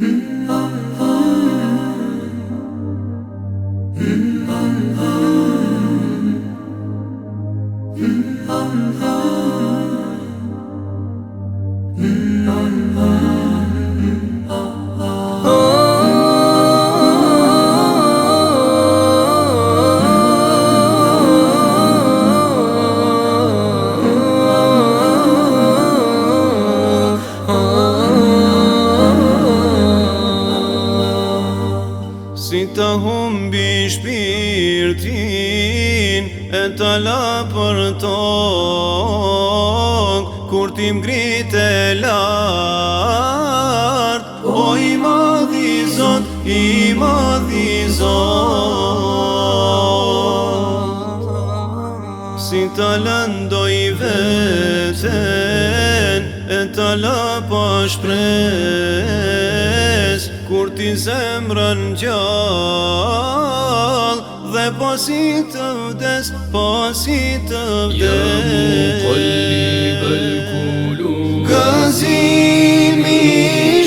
Mm-hmm. si të humbi shpirtin e të la për tokë kur tim grit e lartë O i madhi zot, i madhi zot si të lëndoj vetën e të la për po shpretin Kur ti zemrën gjallë, Dhe pasi të vdes Pasi të vdes Ja mu kolli belkullu Gazimi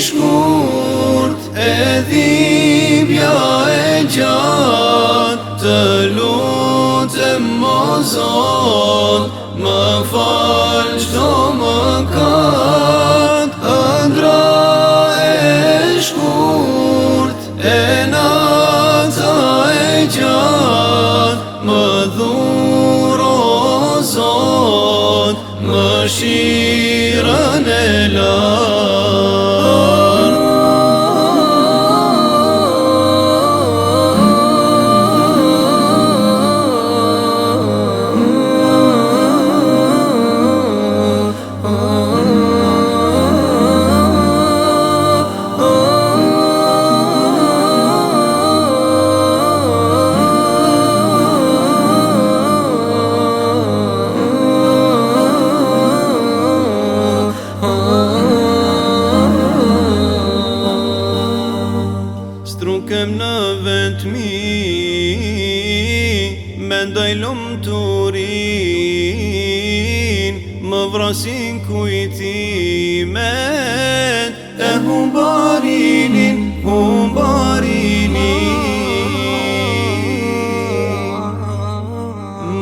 shkurt E dhimja e gjatë Të lutë e mozon Më falë qdo dëshirën e në vetmi Mendoj lumë të rin Më vrasin kujtimet E humbarinin, humbarinin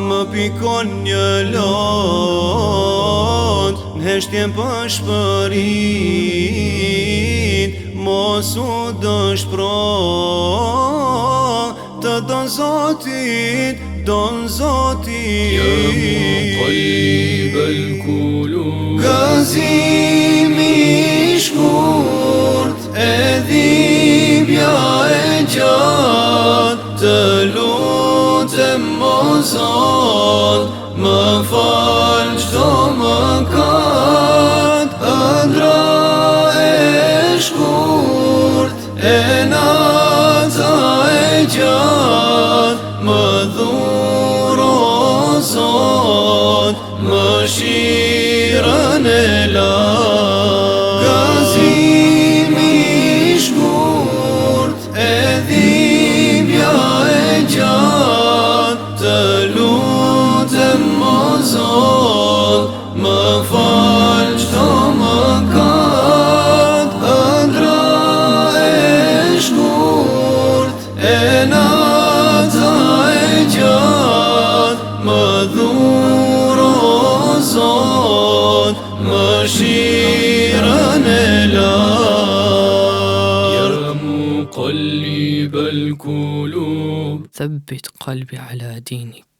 Më pikon një lot Në heshtjen pashpërin Mosu dëshpron zotit, don zotit Ja mu qalib kulu Gazim shkurt e dhibja e gjatë Të lutem o zot, më falj qdo më ka Më shiran e la عشيرنا لا يا قلب القلوب ثبت قلبي على دينك